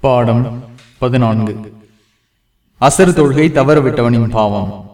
பாடம் பதினான்கு. அசர் தொழுகை தவறவிட்டவனின் பாவம்.